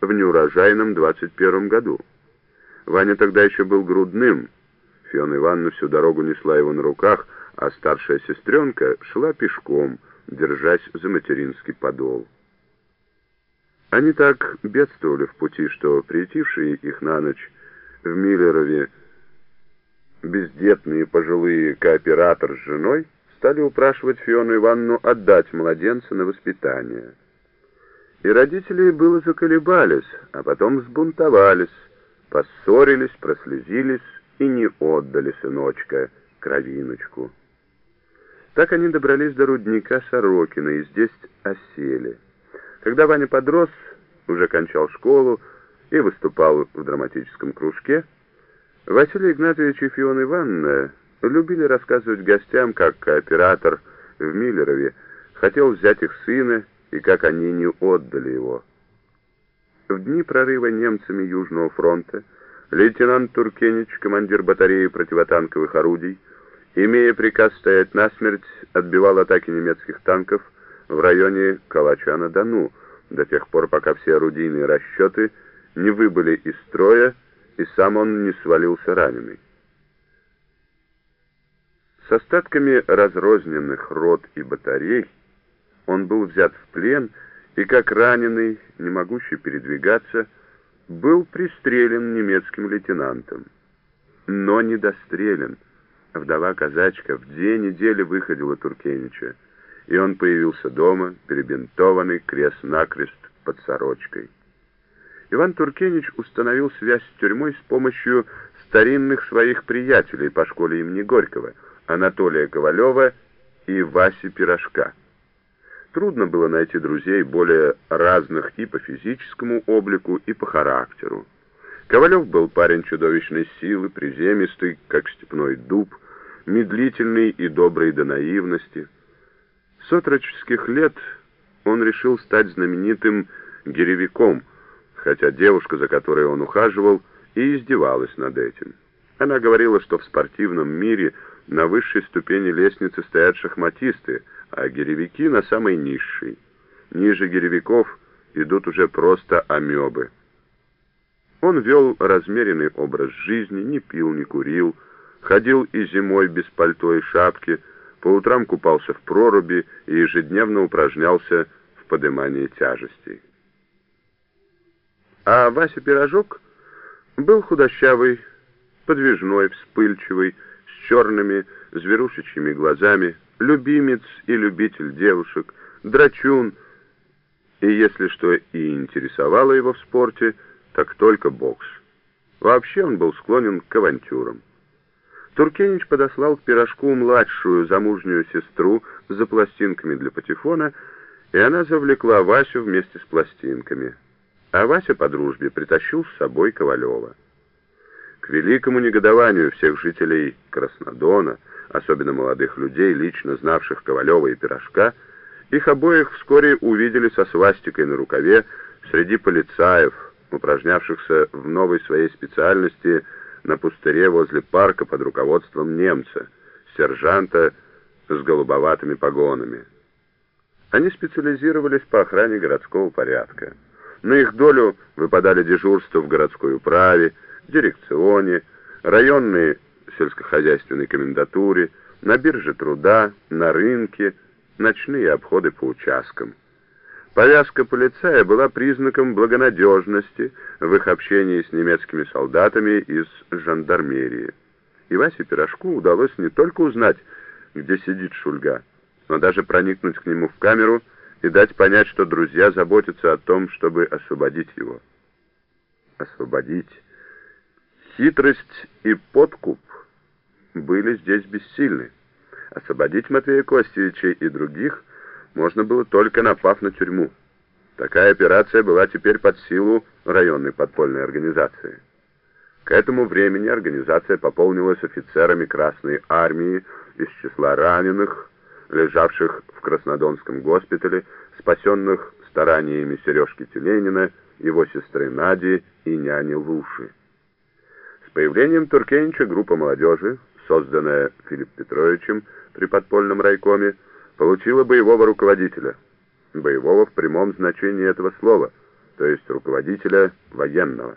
в неурожайном 21 году. Ваня тогда еще был грудным. Фиона Ивановна всю дорогу несла его на руках, а старшая сестренка шла пешком, держась за материнский подол. Они так бедствовали в пути, что приютившие их на ночь в Миллерове бездетные пожилые кооператор с женой стали упрашивать Фиону Ивановну отдать младенца на воспитание. И родители было заколебались, а потом сбунтовались, поссорились, прослезились и не отдали сыночка, кровиночку. Так они добрались до рудника Сорокина и здесь осели. Когда Ваня подрос, уже кончал школу и выступал в драматическом кружке, Василий Игнатьевич и Фиона Ивановна любили рассказывать гостям, как кооператор в Миллерове хотел взять их сына и как они не отдали его. В дни прорыва немцами Южного фронта лейтенант Туркенич, командир батареи противотанковых орудий, имея приказ стоять насмерть, отбивал атаки немецких танков в районе Калача-на-Дону, до тех пор, пока все орудийные расчеты не выбыли из строя и сам он не свалился раненый. С остатками разрозненных рот и батарей он был взят в плен и, как раненый, не могущий передвигаться, был пристрелен немецким лейтенантом. Но не дострелен. Вдова-казачка в день недели выходила Туркенича, и он появился дома, перебинтованный крест-накрест под сорочкой. Иван Туркенич установил связь с тюрьмой с помощью старинных своих приятелей по школе имени Горького, Анатолия Ковалева и Васи Пирожка. Трудно было найти друзей более разных и по физическому облику, и по характеру. Ковалев был парень чудовищной силы, приземистый, как степной дуб, медлительный и добрый до наивности. С отроческих лет он решил стать знаменитым гиревиком, хотя девушка, за которой он ухаживал, и издевалась над этим. Она говорила, что в спортивном мире на высшей ступени лестницы стоят шахматисты, а гиревики на самой низшей. Ниже гиревиков идут уже просто амебы. Он вел размеренный образ жизни, не пил, не курил, ходил и зимой без пальто и шапки, по утрам купался в проруби и ежедневно упражнялся в подымании тяжестей. А Вася Пирожок был худощавый, подвижной, вспыльчивый, с черными зверушечьими глазами, любимец и любитель девушек, драчун, и если что и интересовало его в спорте, так только бокс. Вообще он был склонен к авантюрам. Туркенич подослал к пирожку младшую замужнюю сестру за пластинками для патефона, и она завлекла Васю вместе с пластинками. А Вася по дружбе притащил с собой Ковалева. Великому негодованию всех жителей Краснодона, особенно молодых людей, лично знавших Ковалева и Пирожка, их обоих вскоре увидели со свастикой на рукаве среди полицаев, упражнявшихся в новой своей специальности на пустыре возле парка под руководством немца, сержанта с голубоватыми погонами. Они специализировались по охране городского порядка. На их долю выпадали дежурства в городской управе, дирекционе, районной сельскохозяйственной комендатуре, на бирже труда, на рынке, ночные обходы по участкам. Повязка полицая была признаком благонадежности в их общении с немецкими солдатами из жандармерии. И Васе Пирожку удалось не только узнать, где сидит Шульга, но даже проникнуть к нему в камеру и дать понять, что друзья заботятся о том, чтобы освободить его. Освободить. Хитрость и подкуп были здесь бессильны. Освободить Матвея Костевича и других можно было только напав на тюрьму. Такая операция была теперь под силу районной подпольной организации. К этому времени организация пополнилась офицерами Красной Армии из числа раненых, лежавших в Краснодонском госпитале, спасенных стараниями Сережки Тюленина, его сестры Нади и няни Луши. С появлением Туркенича группа молодежи, созданная Филипп Петровичем при подпольном райкоме, получила боевого руководителя, боевого в прямом значении этого слова, то есть руководителя военного.